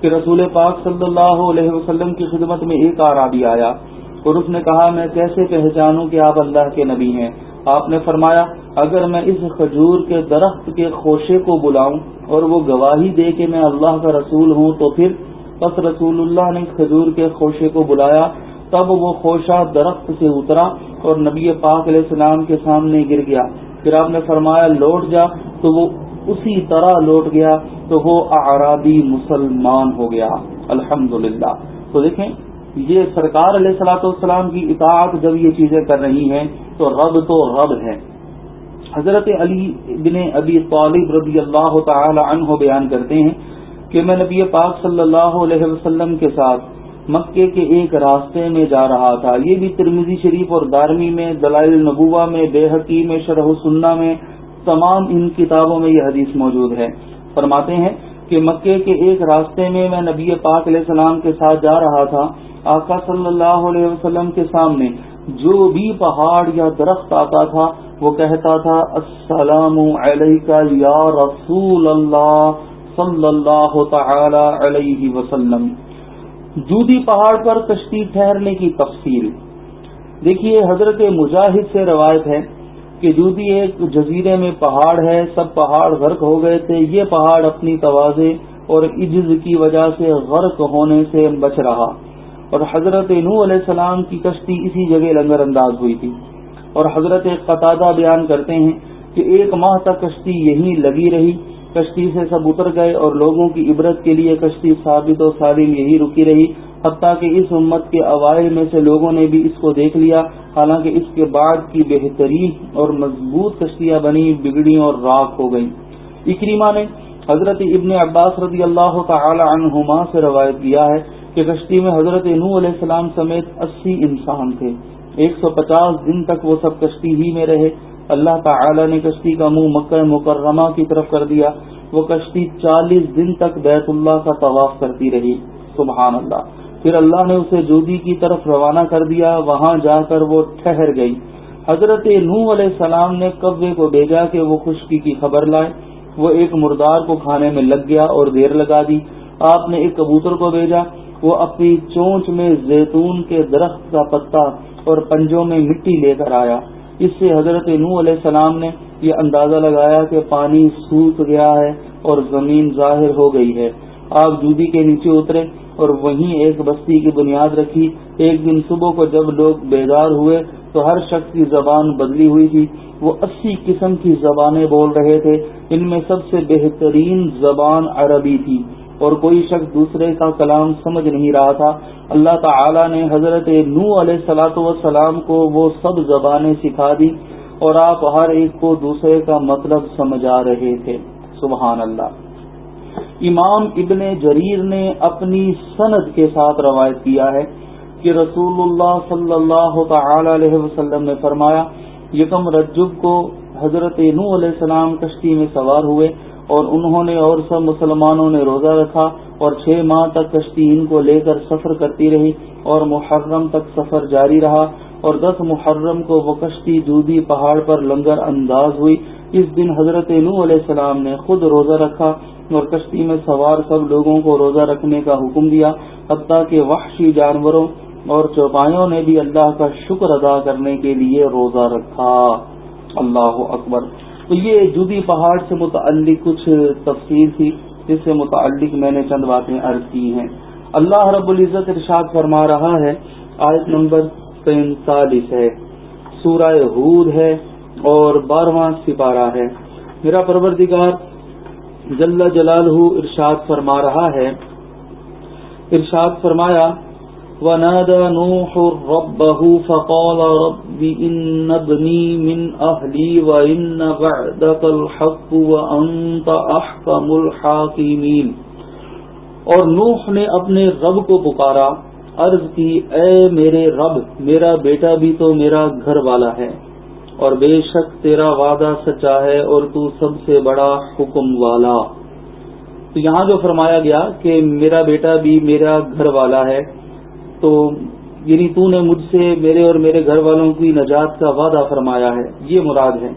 کہ رسول پاک صلی اللہ علیہ وسلم کی خدمت میں ایک آرابی آیا اور اس نے کہا، میں کیسے پہچانوں کہ آپ اللہ کے نبی ہیں؟ آپ نے فرمایا، اگر میں اس کھجور کے درخت کے خوشے کو بلاؤں اور وہ گواہی دے کہ میں اللہ کا رسول ہوں، تو پھر بس رسول اللہ نے کھجور کے خوشے کو بلایا، تب وہ خوشہ درخت سے اترا اور نبی پاک علیہ السلام کے سامنے گر گیا۔ پھر آپ نے فرمایا، لوٹ جا، تو وہ اسی طرح لوٹ گیا، تو وہ اعرابی مسلمان ہو گیا۔ الحمد تو دیکھیں یہ سرکار علیہ السلاۃ والسلام کی اطاعت جب یہ چیزیں کر رہی ہیں تو رب تو رب ہے حضرت علی بن ابی طالب رضی اللہ تعالی عنہ بیان کرتے ہیں کہ میں نبی پاک صلی اللہ علیہ وسلم کے ساتھ مکے کے ایک راستے میں جا رہا تھا۔ یہ بھی ترمیزی شریف اور دارمی میں، دلائل نبوہ میں، بے حقی میں، شرح سننا میں، تمام ان کتابوں میں یہ حدیث موجود ہے۔ فرماتے ہیں کہ مکے کے ایک راستے میں میں نبی پاک علیہ السلام کے ساتھ جا رہا تھا، آقا صلی اللہ علیہ وسلم کے سامنے، جو بھی پہاڑ یا درخت آتا تھا، وہ کہتا تھا، السلام علیکہ یا رسول اللہ صلی اللہ تعالی علیہ وسلم. جودی پہاڑ پر کشتی ٹھہرنے کی تفصیل۔ دیکھیے، حضرت مجاہد سے روایت ہے کہ جودی ایک جزیرے میں پہاڑ ہے، سب پہاڑ غرق ہو گئے تھے۔ یہ پہاڑ اپنی توازے اور عجز کی وجہ سے غرق ہونے سے بچ رہا۔ اور حضرت نو علیہ السلام کی کشتی اسی جگہ لنگر انداز ہوئی تھی۔ اور حضرت قطادہ بیان کرتے ہیں کہ ایک ماہ تک کشتی یہیں لگی رہی۔ کشتی سے سب اتر گئے اور لوگوں کی عبرت کے لیے کشتی ثابت و سالم یہی رکی رہی۔ حتیٰ کہ اس امت کے اوائل میں سے لوگوں نے بھی اس کو دیکھ لیا، حالانکہ اس کے بعد کی بہترین اور مضبوط کشتیاں بنی، بگڑی اور راک ہو گئیں اکریما نے حضرت ابن عباس رضی اللہ تعالی عنہما سے روایت کیا ہے کہ کشتی میں حضرت نو علیہ السلام سمیت اسی انسان تھے۔ ایک سو پچاس دن تک وہ سب کشتی ہی میں رہے۔ اللہ تعالی نے کشتی کا منہ مکہ مکرمہ کی طرف کر دیا۔ وہ کشتی چالیس دن تک بیت اللہ کا طواف کرتی رہی۔ سبحان اللہ۔ پھر اللہ نے اسے جودی کی طرف روانہ کر دیا، وہاں جا کر وہ ٹھہر گئی۔ حضرت نو علیہ السلام نے قبضے کو بھیجا کہ وہ خشکی کی خبر لائے۔ وہ ایک مردار کو کھانے میں لگ گیا اور دیر لگا دی۔ آپ نے ایک کبوتر کو بھیجا۔ وہ اپنی چونچ میں زیتون کے درخت کا پتا اور پنجوں میں مٹی لے کر آیا۔ اس سے حضرت نو علیہ السلام نے یہ اندازہ لگایا کہ پانی سوکھ گیا ہے اور زمین ظاہر ہو گئی ہے۔ آپ جودی کے نیچے اترے۔ اور وہیں ایک بستی کی بنیاد رکھی۔ ایک دن صبح کو جب لوگ بیدار ہوئے تو ہر شخص کی زبان بدلی ہوئی تھی۔ وہ اسی قسم کی زبانیں بول رہے تھے۔ ان میں سب سے بہترین زبان عربی تھی۔ اور کوئی شخص دوسرے کا کلام سمجھ نہیں رہا تھا۔ اللہ تعالی نے حضرت نو علیہ سلاۃ وسلام کو وہ سب زبانیں سکھا دی اور آپ ہر ایک کو دوسرے کا مطلب سمجھا رہے تھے۔ سبحان اللہ۔ امام ابن جریر نے اپنی سند کے ساتھ روایت کیا ہے کہ رسول اللہ صلی اللہ تعالی علیہ وسلم نے فرمایا، یکم رجب کو حضرت نو علیہ السلام کشتی میں سوار ہوئے اور انہوں نے اور سب مسلمانوں نے روزہ رکھا اور چھ ماہ تک کشتی ان کو لے کر سفر کرتی رہی اور محرم تک سفر جاری رہا اور دس محرم کو وہ کشتی دودھی پہاڑ پر لنگر انداز ہوئی۔ اس دن حضرت نو علیہ السلام نے خود روزہ رکھا اور کشتی میں سوار سب لوگوں کو روزہ رکھنے کا حکم دیا، حتیٰ کہ وحشی جانوروں اور چوپایوں نے بھی اللہ کا شکر ادا کرنے کے لیے روزہ رکھا۔ اللہ اکبر۔ تو یہ جدی پہاڑ سے متعلق کچھ تفصیل تھی، جس سے متعلق میں نے چند باتیں عرض کی ہیں۔ اللہ رب العزت ارشاد فرما رہا ہے، آیت نمبر پینتالیس ہے۔ سورہ ہود ہے اور بارہواں سپارہ ہے۔ میرا پروردگار جل جلال ارشاد فرما رہا ہے۔ ارشاد فرمایا، ونادى نوح ربه فقال رب إن ابني من أهلي وإن بعدك الحق وأنت أحكم الحاكمين۔ اور نوح نے اپنے رب کو پکارا، عرض کی، اے میرے رب، میرا بیٹا بھی تو میرا گھر والا ہے۔ اور بے شک تیرا وعدہ سچا ہے اور تو سب سے بڑا حکم والا۔ تو یہاں جو فرمایا گیا کہ میرا بیٹا بھی میرا گھر والا ہے، تو یعنی تو نے مجھ سے میرے اور میرے گھر والوں کی نجات کا وعدہ فرمایا ہے، یہ مراد ہے۔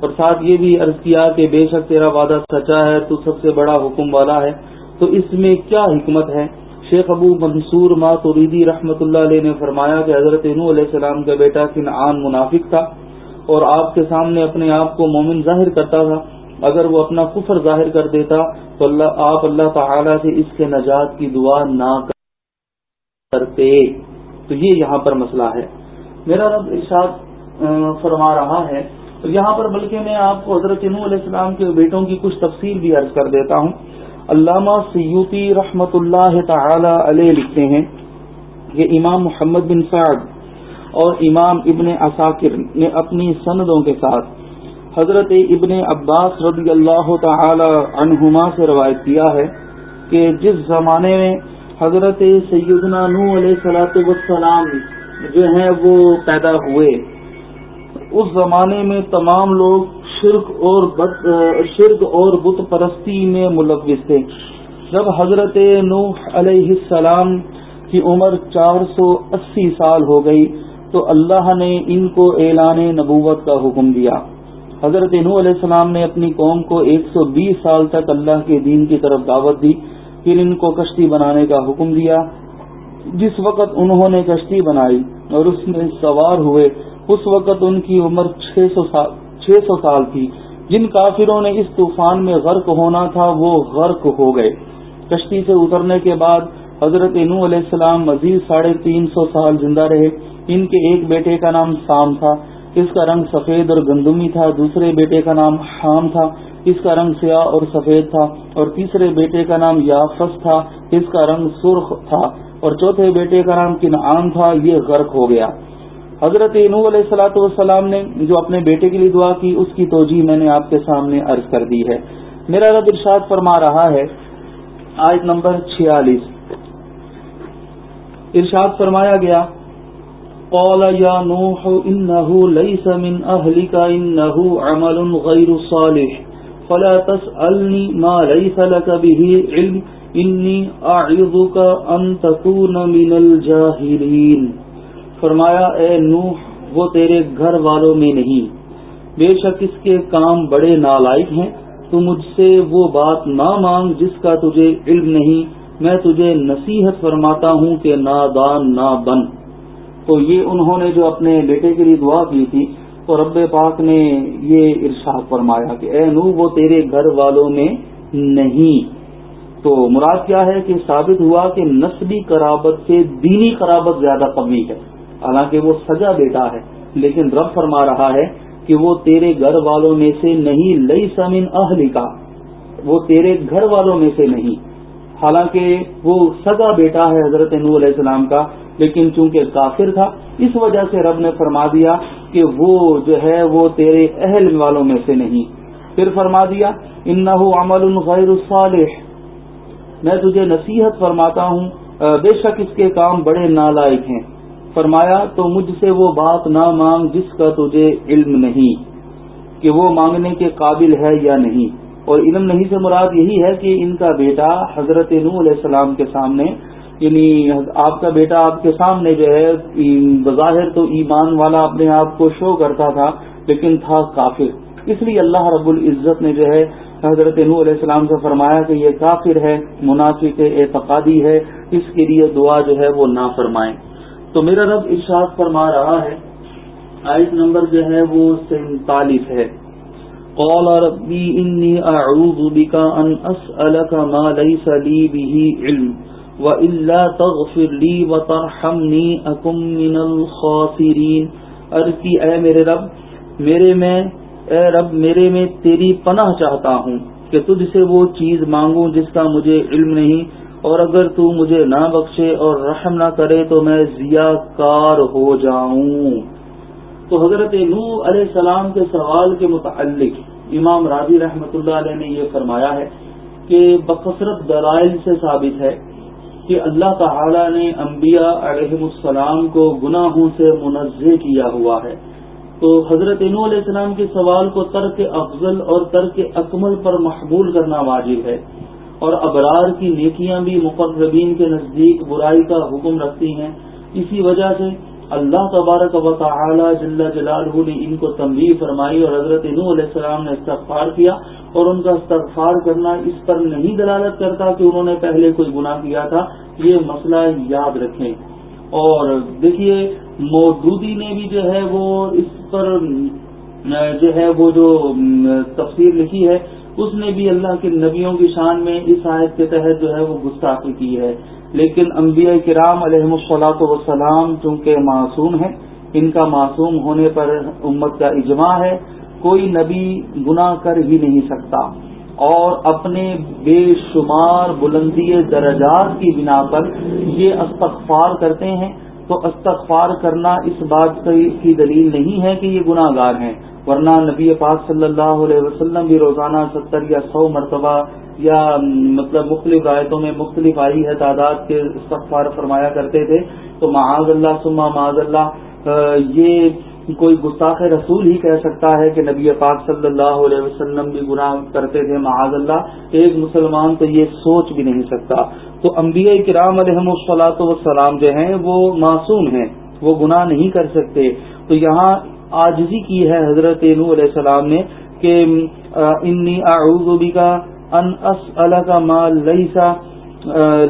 اور ساتھ یہ بھی عرض کیا کہ بے شک تیرا وعدہ سچا ہے، تو سب سے بڑا حکم والا ہے۔ تو اس میں کیا حکمت ہے؟ شیخ ابو منصور ماتوریدی رحمت اللہ علیہ نے فرمایا کہ حضرت نو علیہ السلام کا بیٹا کنعان منافق تھا۔ اور آپ کے سامنے اپنے آپ کو مومن ظاہر کرتا تھا، اگر وہ اپنا کفر ظاہر کر دیتا تو اللہ، آپ اللہ تعالی سے اس کے نجات کی دعا نہ کرتے۔ تو یہ یہاں پر مسئلہ ہے۔ میرا رب ارشاد فرما رہا ہے۔ یہاں پر بلکہ میں آپ کو حضرت نو علیہ السلام کے بیٹوں کی کچھ تفصیل بھی عرض کر دیتا ہوں۔ علامہ سیوتی رحمت اللہ تعالی علیہ لکھتے ہیں کہ امام محمد بن سعد اور امام ابن اساکر نے اپنی سندوں کے ساتھ حضرت ابن عباس رضی اللہ تعالی عنہما سے روایت کیا ہے کہ جس زمانے میں حضرت سیدنا نو علیہ صلاحت والسلام جو ہیں وہ پیدا ہوئے، اس زمانے میں تمام لوگ شرک اور شرک اور بت پرستی میں ملوث تھے۔ جب حضرت نو علیہ السلام کی عمر چار سو اسی سال ہو گئی تو اللہ نے ان کو اعلان نبوت کا حکم دیا۔ حضرت نو علیہ السلام نے اپنی قوم کو ایک سو بیس سال تک اللہ کے دین کی طرف دعوت دی، پھر ان کو کشتی بنانے کا حکم دیا۔ جس وقت انہوں نے کشتی بنائی اور اس میں سوار ہوئے، اس وقت ان کی عمر چھ سو سال چھ سو سال تھی۔ جن کافروں نے اس طوفان میں غرق ہونا تھا، وہ غرق ہو گئے۔ کشتی سے اترنے کے بعد حضرت نو علیہ السلام مزید ساڑھے تین سو سال زندہ رہے۔ ان کے ایک بیٹے کا نام سام تھا۔ اس کا رنگ سفید اور گندمی تھا۔ دوسرے بیٹے کا نام حام تھا۔ اس کا رنگ سیاہ اور سفید تھا۔ اور تیسرے بیٹے کا نام یافس تھا۔ اس کا رنگ سرخ تھا۔ اور چوتھے بیٹے کا نام کنعان تھا۔ یہ غرق ہو گیا۔ حضرت نو علیہ السلاۃ والسلام نے جو اپنے بیٹے کے لیے دعا کی، اس کی توجہ میں نے آپ کے سامنے عرض کر دی ہے۔ میرا رب ارشاد فرما رہا ہے۔ آیت نمبر چھیالیس۔ ارشاد فرمایا گیا، قال يا نوح انه ليس من اهلك انه عمل غير صالح، فلا تسألني ما ليس لك به علم، انی اعظك ان تكون من الجاہلین۔ فرمایا، اے نوح، وہ تیرے گھر والوں میں نہیں۔ بے شک اس کے کام بڑے نالائق ہیں، تو مجھ سے وہ بات نہ مانگ جس کا تجھے علم نہیں۔ میں تجھے نصیحت فرماتا ہوں کہ نادان نہ بن تو یہ انہوں نے جو اپنے بیٹے کے لیے دعا کی تھی، تو رب پاک نے یہ ارشاد فرمایا کہ اے نو وہ تیرے گھر والوں میں نہیں۔ تو مراد کیا ہے کہ ثابت ہوا کہ نسبی قرابت سے دینی قرابت زیادہ قوی ہے۔ حالانکہ وہ سجا بیٹا ہے، لیکن رب فرما رہا ہے کہ وہ تیرے گھر والوں میں سے نہیں لئی سمن اہلی کا وہ تیرے گھر والوں میں سے نہیں۔ حالانکہ وہ سگا بیٹا ہے حضرت نو علیہ السلام کا، لیکن چونکہ کافر تھا، اس وجہ سے رب نے فرما دیا کہ وہ جو ہے وہ تیرے اہل والوں میں سے نہیں۔ پھر فرما دیا ان عمل غیر الصالح میں تجھے نصیحت فرماتا ہوں بے شک اس کے کام بڑے نالائق ہیں۔ فرمایا، تو مجھ سے وہ بات نہ مانگ جس کا تجھے علم نہیں، کہ وہ مانگنے کے قابل ہے یا نہیں۔ اور علم نہیں سے مراد یہی ہے کہ ان کا بیٹا حضرت نو علیہ السلام کے سامنے یعنی آپ کا بیٹا آپ کے سامنے جو ہے بظاہر تو ایمان والا اپنے آپ کو شو کرتا تھا، لیکن تھا کافر۔ اس لیے اللہ رب العزت نے جو ہے، حضرت نو علیہ السلام سے فرمایا کہ یہ کافر ہے، منافق اعتقادی ہے، اس کے لیے دعا جو ہے وہ نہ فرمائیں تو میرا رب ارشاد فرما رہا ہے آئس نمبر جو ہے وہ سینتالیس ہے۔ قال ربی انی اعوذ بکا ان اسألک ما لیس لی به علم وَإِلَّا تَغْفِرْ لِي وَتَرْحَمْنِي أَكُمْ مِنَ الْخَاسِرِينَ عرض کی اے میرے رب، میرے میں، اے رب، میرے میں تیری پناہ چاہتا ہوں کہ تجھ سے وہ چیز مانگوں جس کا مجھے علم نہیں، اور اگر تو مجھے نہ بخشے اور رحم نہ کرے تو میں ضیا کار ہو جاؤں۔ تو حضرت نو علیہ السلام کے سوال کے متعلق امام راضی رحمت اللہ علیہ نے یہ فرمایا ہے کہ بکثرت دلائل سے ثابت ہے کہ اللہ تعالی نے انبیاء علیہ السلام کو گناہوں سے منزہ کیا ہوا ہے۔ تو حضرت نو علیہ السلام کے سوال کو ترک افضل اور ترک اکمل پر محبول کرنا واجب ہے اور ابرار کی نیکیاں بھی مقربین کے نزدیک برائی کا حکم رکھتی ہیں۔ اسی وجہ سے اللہ تبارک و تعالی جل جلالہ نے ان کو تنبیہ فرمائی اور حضرت نو علیہ السلام نے استغفار کیا اور ان کا استغفار کرنا اس پر نہیں دلالت کرتا کہ انہوں نے پہلے کوئی گناہ کیا تھا، یہ مسئلہ یاد رکھیں۔ اور دیکھیے، مودودی نے بھی جو ہے وہ اس پر، جو ہے وہ جو تفسیر لکھی ہے، اس نے بھی اللہ کے نبیوں کی شان میں اس آیت کے تحت جو ہے وہ گستاخی کی ہے۔ لیکن انبیاء کرام علیہ الصلاۃ وسلام چونکہ معصوم ہیں، ان کا معصوم ہونے پر امت کا اجماع ہے، کوئی نبی گناہ کر ہی نہیں سکتا۔ اور اپنے بے شمار بلندی درجات کی بنا پر یہ استغفار کرتے ہیں، تو استغفار کرنا اس بات کی دلیل نہیں ہے کہ یہ گناہ گار ہیں۔ ورنہ نبی پاک صلی اللہ علیہ وسلم بھی روزانہ ستر یا سو مرتبہ یا مطلب مختلف رایتوں میں مختلف آئی ہے تعداد کے استغفار فرمایا کرتے تھے۔ تو معاذ اللہ سما معاذ اللہ یہ کوئی گستاخ رسول ہی کہہ سکتا ہے کہ نبی پاک صلی اللہ علیہ وسلم بھی گناہ کرتے تھے معاذ اللہ۔ ایک مسلمان تو یہ سوچ بھی نہیں سکتا۔ تو انبیاء کرام علیہ السلاۃ وسلام جو ہیں وہ معصوم ہیں، وہ گناہ نہیں کر سکتے۔ تو یہاں آجزی کی ہے حضرت نو علیہ السلام نے کہ انی اعوذ بکا ان اسألک ما لیسا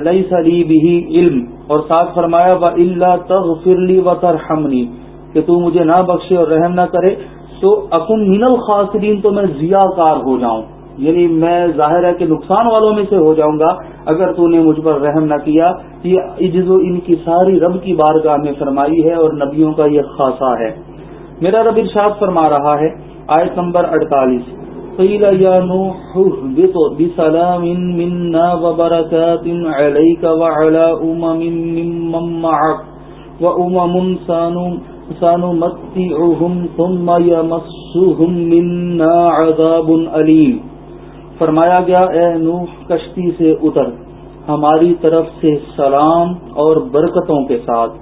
لیسا لی بھی علم۔ اور ساتھ فرمایا، و اللہ تغفر لی و ترحمنی۔ کہ تو مجھے نہ بخشے اور رحم نہ کرے، تو اکن من الخاسرین، تو میں ضیا کار ہو جاؤں۔ یعنی میں ظاہر ہے کہ نقصان والوں میں سے ہو جاؤں گا۔ اگر تو نے مجھ پر رحم نہ کیا، یہ عجز و ان کی ساری رب کی بارگاہ میں فرمائی ہے اور نبیوں کا یہ خاصا ہے۔ میرا رب ارشاد فرما رہا ہے، آیت نمبر اڑتالیس۔ قیل یا نوح، اهبط بسلام منا وبرکات علیک وعلا امم ممن معک وامم سانو ثم يمسهم منا عذاب علیم فرمایا گیا، اے نوح، کشتی سے اتر۔ ہماری طرف سے سلام اور برکتوں کے ساتھ۔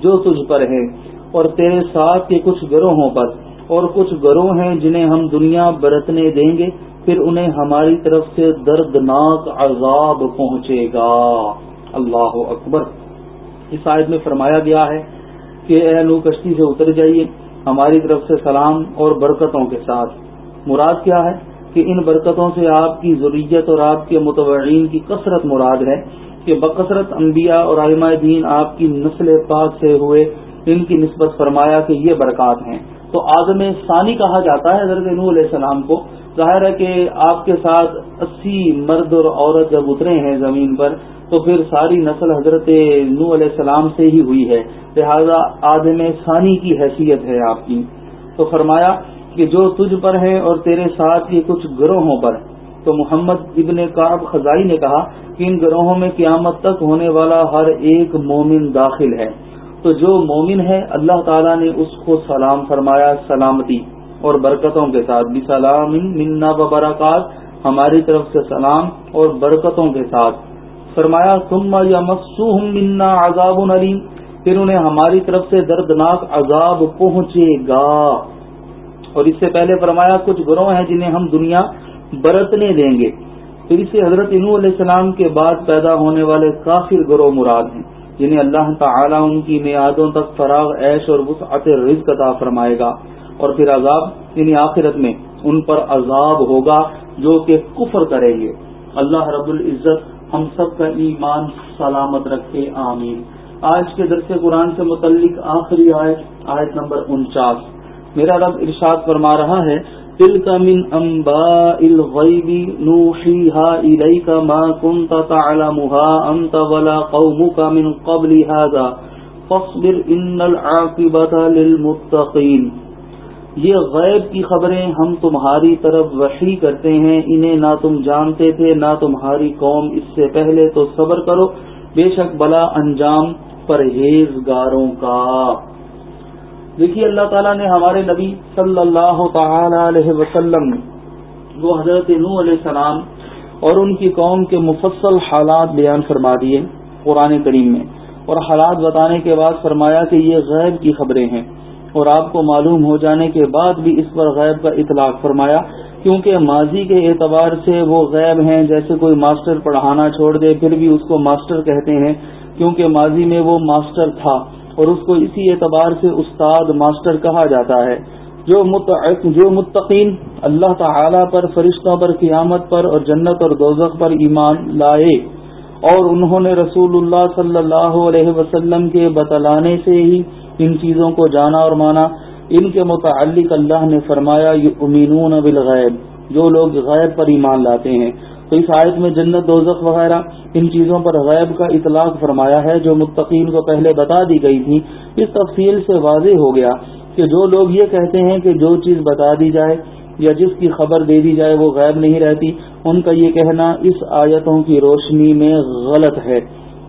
جو تجھ پر ہے اور تیرے ساتھ کے کچھ گروہوں پر، اور کچھ گروہ ہیں جنہیں ہم دنیا برتنے دیں گے، پھر انہیں ہماری طرف سے دردناک عذاب پہنچے گا۔ اللہ اکبر۔ اس آیت میں فرمایا گیا ہے کہ اے لو کشتی سے اتر جائیے، ہماری طرف سے سلام اور برکتوں کے ساتھ۔ مراد کیا ہے؟ کہ ان برکتوں سے آپ کی ضروریت اور آپ کے متورین کی کثرت مراد ہے کہ بکثرت انبیاء اور علماء دین آپ کی نسل پاک سے ہوئے ان کی نسبت فرمایا کہ یہ برکات ہیں۔ تو آدم ثانی کہا جاتا ہے حضرت نو علیہ السلام کو۔ ظاہر ہے کہ آپ کے ساتھ اسی مرد اور عورت جب اترے ہیں زمین پر، تو پھر ساری نسل حضرت نو علیہ السلام سے ہی ہوئی ہے۔ لہذا آدم ثانی کی حیثیت ہے آپ کی۔ تو فرمایا کہ جو تجھ پر ہے اور تیرے ساتھ یہ کچھ گروہوں پر۔ تو محمد ابن کاب خزائی نے کہا کہ ان گروہوں میں قیامت تک ہونے والا ہر ایک مومن داخل ہے۔ تو جو مومن ہے، اللہ تعالیٰ نے اس کو سلام فرمایا، سلامتی اور برکتوں کے ساتھ۔ بھی سلام منا برکات، ہماری طرف سے سلام اور برکتوں کے ساتھ۔ فرمایا تم یا مقصوم منا عذاب علیم۔ پھر انہیں ہماری طرف سے دردناک عذاب پہنچے گا۔ اور اس سے پہلے فرمایا، کچھ گروہ ہیں جنہیں ہم دنیا برتنے دیں گے۔ پھر اسے حضرت انو علیہ السلام کے بعد پیدا ہونے والے کافر گروہ مراد ہیں۔ جنہیں اللہ تعالی ان کی میادوں تک فراغ، عیش اور وسعت رزق عطا فرمائے گا۔ اور پھر عذاب یعنی آخرت میں، ان پر عذاب ہوگا جو کہ کفر کریں گے۔ اللہ رب العزت ہم سب کا ایمان سلامت رکھے، آمین۔ آج کے درس قرآن سے متعلق آخری آیت آیت نمبر انچاس۔ میرا رب ارشاد فرما رہا ہے دل کا من امبا الغیبی نوحیها الیک ما کنت تعلمها انت ولا قومك من قبل هذا فاصبر ان العاقبت للمتقین یہ غیب کی خبریں ہم تمہاری طرف وحی کرتے ہیں، انہیں نہ تم جانتے تھے، نہ تمہاری قوم اس سے پہلے تو صبر کرو۔ بے شک بلا انجام پرہیزگاروں کا۔ دیکھیے اللہ تعالیٰ نے ہمارے نبی صلی اللہ تعالی علیہ وسلم، وہ حضرت نو علیہ السلام اور ان کی قوم کے مفصل حالات بیان فرما دیے قرآن کریم میں۔ اور حالات بتانے کے بعد فرمایا کہ یہ غیب کی خبریں ہیں۔ اور آپ کو معلوم ہو جانے کے بعد بھی اس پر غیب کا اطلاق فرمایا، کیونکہ ماضی کے اعتبار سے وہ غیب ہیں، جیسے کوئی ماسٹر پڑھانا چھوڑ دے، پھر بھی اس کو ماسٹر کہتے ہیں، کیونکہ ماضی میں وہ ماسٹر تھا۔ اور اس کو اسی اعتبار سے استاد ماسٹر کہا جاتا ہے، جو جو متقین اللہ تعالی پر، فرشتوں پر، قیامت پر اور جنت اور دوزخ پر ایمان لائے اور انہوں نے رسول اللہ صلی اللہ علیہ وسلم کے بتلانے سے ہی ان چیزوں کو جانا اور مانا۔ ان کے متعلق اللہ نے فرمایا یہ امینون بالغیب، جو لوگ غیر پر ایمان لاتے ہیں۔ تو اس آیت میں جنت، دوزخ وغیرہ ان چیزوں پر غیب کا اطلاق فرمایا ہے جو متقین کو پہلے بتا دی گئی تھی۔ اس تفصیل سے واضح ہو گیا کہ جو لوگ یہ کہتے ہیں کہ جو چیز بتا دی جائے یا جس کی خبر دے دی جائے وہ غیب نہیں رہتی، ان کا یہ کہنا اس آیتوں کی روشنی میں غلط ہے۔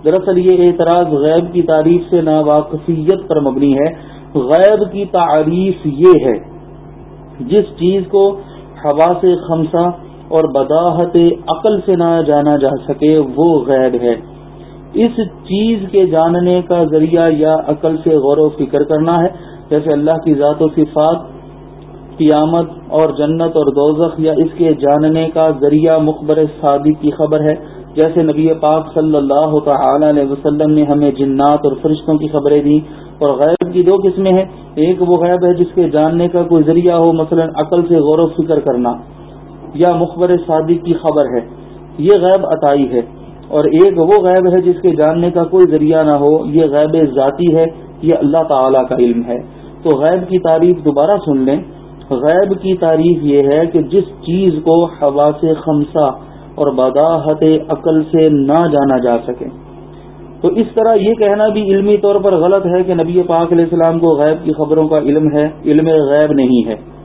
دراصل یہ اعتراض غیب کی تعریف سے ناواقفیت پر مبنی ہے۔ غیب کی تعریف یہ ہے، جس چیز کو ہوا سے خمسہ اور بداحت عقل سے نہ جانا جا سکے، وہ غیب ہے۔ اس چیز کے جاننے کا ذریعہ یا عقل سے غور و فکر کرنا ہے۔ جیسے اللہ کی ذات و صفات، قیامت اور جنت اور دوزخ یا اس کے جاننے کا ذریعہ مخبر صادق کی خبر ہے۔ جیسے نبی پاک صلی اللہ تعالی علیہ وسلم نے ہمیں جنات اور فرشتوں کی خبریں دی اور غیب کی دو قسمیں ہیں۔ ایک وہ غیب ہے جس کے جاننے کا کوئی ذریعہ ہو، مثلا عقل سے غور و فکر کرنا۔ یا مخبر صادق کی خبر ہے۔ یہ غیب عطائی ہے۔ اور ایک وہ غیب ہے جس کے جاننے کا کوئی ذریعہ نہ ہو، یہ غیب ذاتی ہے، یہ اللہ تعالی کا علم ہے۔ تو غیب کی تعریف دوبارہ سن لیں۔ غیب کی تعریف یہ ہے کہ جس چیز کو ہوا سے خمسہ اور بداحت عقل سے نہ جانا جا سکے۔ تو اس طرح یہ کہنا بھی علمی طور پر غلط ہے کہ نبی پاک علیہ السلام کو غیب کی خبروں کا علم ہے، علم غیب نہیں ہے۔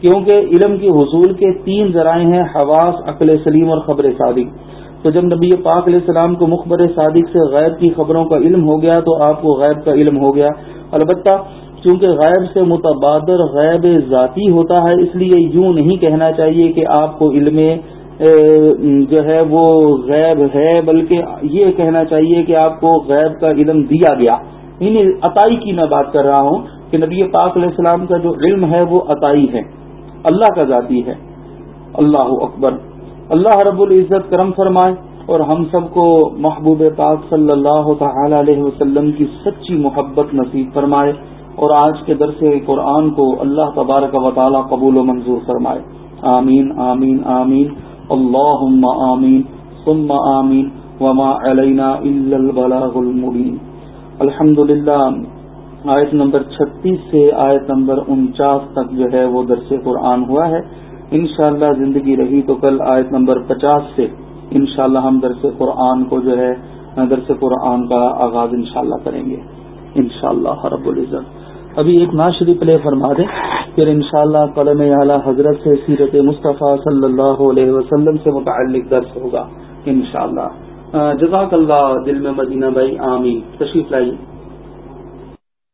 کیونکہ علم کے حصول کے تین ذرائع ہیں، حواس، عقل سلیم اور خبر صادق۔ تو جب نبی پاک علیہ السلام کو مخبر صادق سے غیب کی خبروں کا علم ہو گیا تو آپ کو غیب کا علم ہو گیا۔ البتہ چونکہ غیب سے متبادر غیب ذاتی ہوتا ہے، اس لیے یوں نہیں کہنا چاہیے کہ آپ کو علم جو ہے وہ غیب ہے، بلکہ یہ کہنا چاہیے کہ آپ کو غیب کا علم دیا گیا۔ یعنی عطائی کی میں بات کر رہا ہوں کہ نبی پاک علیہ السلام کا جو علم ہے وہ عطائی ہے۔ اللہ کا ذاتی ہے۔ اللہ اکبر۔ اللہ رب العزت کرم فرمائے اور ہم سب کو محبوب پاک صلی اللہ تعالی علیہ وسلم کی سچی محبت نصیب فرمائے اور آج کے درس قرآن کو اللہ تبارک و تعالی قبول و منظور فرمائے۔ آمین آمین آمین۔ اللہ آمین، ثم آمین۔ وما علینا الا البلاغ المبین۔ الحمد للہ آیت نمبر چھتیس سے آیت نمبر انچاس تک جو ہے وہ درس قرآن ہوا ہے۔ انشاءاللہ زندگی رہی تو کل آیت نمبر پچاس سے انشاءاللہ ہم درس قرآن کو جو ہے، درس قرآن کا آغاز انشاءاللہ کریں گے۔ انشاءاللہ شاء رب العزت۔ ابھی ایک ناشری پلے فرما دیں پھر انشاءاللہ شاء قلم اعلیٰ حضرت سے سیرت مصطفیٰ صلی اللہ علیہ وسلم سے متعلق درس ہوگا انشاءاللہ۔ جزاک اللہ دل میں مدینہ بھائی، آمین۔ تشریف لائیے۔